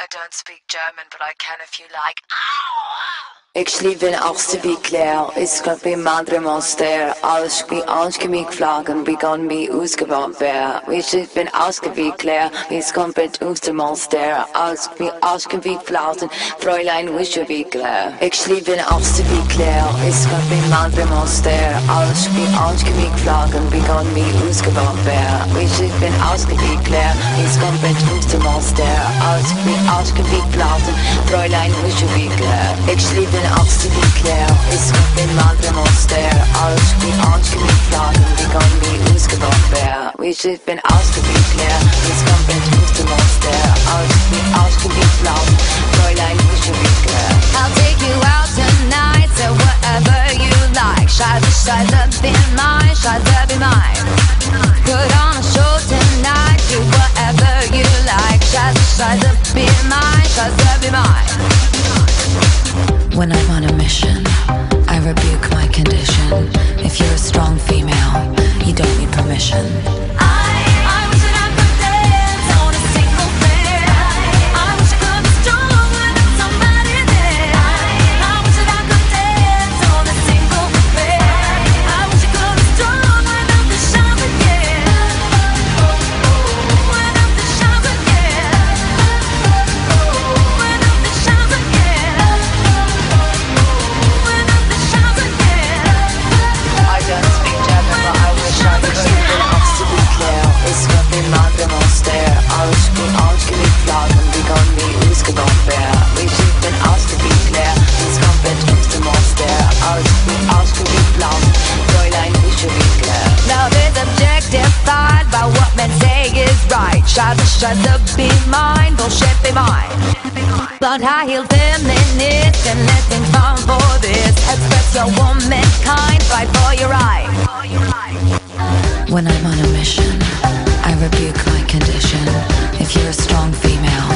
I don't speak German, but I can if you like. Ik ben Archbischof ich bin bin Mandremonster, als ich wie angemiegt flaggen, begann mich ausgebaut wer. Ich bin wie ich komplett aus dem Monster, als ich mich ausgewickelt flausen, Fräulein Wischewickler. Ich bin Archbischof ich bin Mandremonster, als ich wie angemiegt flaggen, begann mich ausgebaut wer. Ich bin wie ich komplett aus dem Monster, als ich mich ausgewickelt flausen, Fräulein Wischewickler. Ich liebe Wie klaar, is gaat bij madre monster, When I'm on a mission, I rebuke my condition. If you're a strong female, you don't need permission. Scheiße, Scheiße, be mine, bullshit, be mine. But high heel feminist and nothing's wrong for this. Express your womankind, fight for your right. When I'm on a mission, I rebuke my condition. If you're a strong female,